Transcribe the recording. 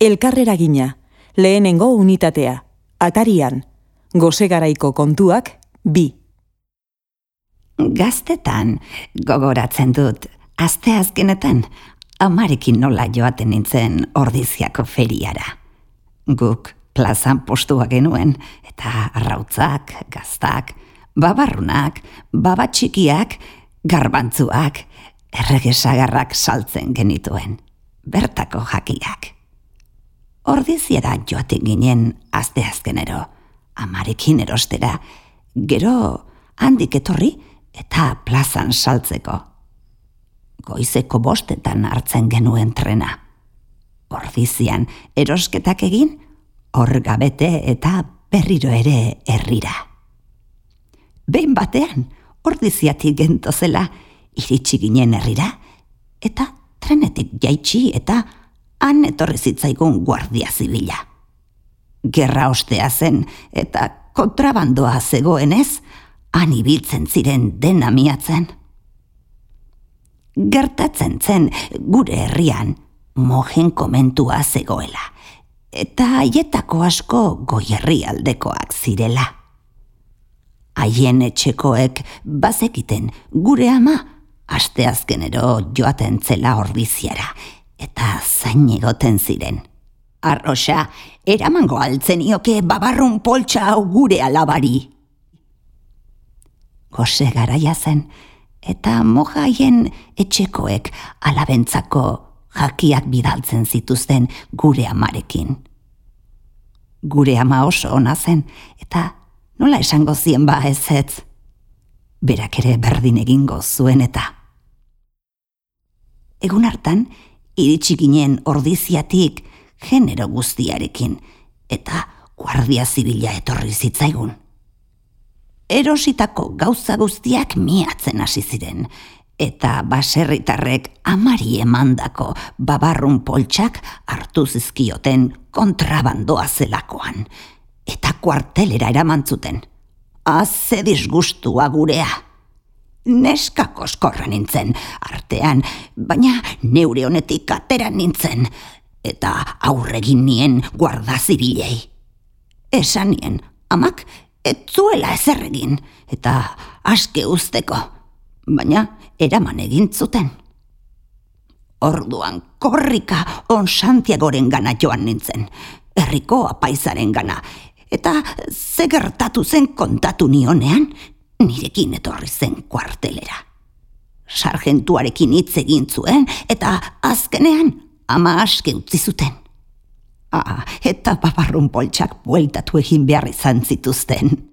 elkarrera gina, lehenengo unitatea, atarian, gozegaraiko kontuak, bi. Gaztetan, gogoratzen dut, azte azkenetan, amarekin nola joaten nintzen ordiziako feriara. Guk plazan postua genuen, eta arrautzak, gaztak, babarrunak, babatxikiak, garbantzuak, erregesagarrak saltzen genituen, bertako jakiak. Ordiziera joaten ginen azte azkenero, amarekin erostera, gero handik etorri eta plazan saltzeko. Goizeko bostetan hartzen genuen trena. Ordizian erosketak egin, hor gabete eta berriro ere herrira. Behin batean, ordiziatik gentozela, iritsi ginen herrira, eta trenetik jaitsi eta han etorri zitzaigun guardia zibila. Gerra ostea zen eta kontrabandoa zegoenez, han ibiltzen ziren dena miatzen. Gertatzen zen gure herrian mojen komentua zegoela, eta haietako asko goierri aldekoak zirela. Haien etxekoek bazekiten gure ama asteazkenero joaten zela ordiziara, eta zain egoten ziren. Arroxa, eramango altzenioke babarrun poltsa hau gure alabari. Gose garaia zen, eta mojaien etxekoek alabentzako jakiak bidaltzen zituzten gure amarekin. Gure ama oso ona zen, eta nola esango zien ba ez ez. Berak ere berdin egingo zuen eta. Egun hartan, iritsi ginen ordiziatik genero guztiarekin, eta guardia zibila etorri zitzaigun. Erositako gauza guztiak miatzen hasi ziren, eta baserritarrek amari emandako babarrun poltsak hartu zizkioten kontrabandoa zelakoan, eta kuartelera eramantzuten. Aze disgustua gurea. Neska koskorra nintzen, artean, baina neure honetik atera nintzen, eta aurregin nien guarda. Esan nien, amak, etzuela ezerregin, eta aske usteko, baina eraman egin zuten. Orduan korrika on Santiagoren gana joan nintzen, herriko apaizaren gana, eta ze gertatu zen kontatu nionean, nirekin etorri zen kuartelera. Sargentuarekin hitz egin zuen, eta azkenean ama aske utzi zuten. Ah, eta babarrun poltsak bueltatu egin behar izan zituzten.